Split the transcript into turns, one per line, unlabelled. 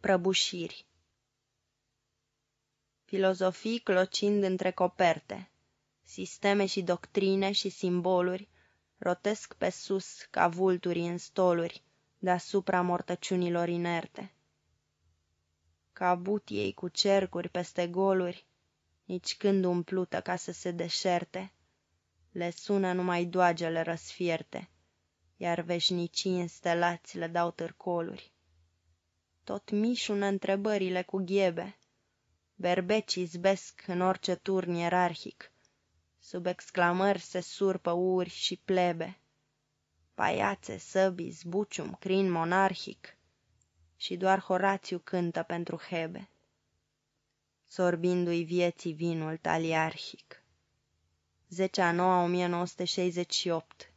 Prăbușiri Filozofii clocind între coperte, Sisteme și doctrine și simboluri Rotesc pe sus ca vulturi în stoluri Deasupra mortăciunilor inerte. Ca butiei cu cercuri peste goluri, Nici când umplută ca să se deșerte, Le sună numai doagele răsfierte, Iar veșnicii înstelați le dau târcoluri. Tot mișună întrebările cu ghebe, Berbecii zbesc în orice turn ierarhic, Sub exclamări se surpă uri și plebe, Paiațe, săbii, zbucium, crin monarhic, Și doar Horațiu cântă pentru Hebe, Sorbindu-i vieții vinul taliarhic. 10 a 9 1968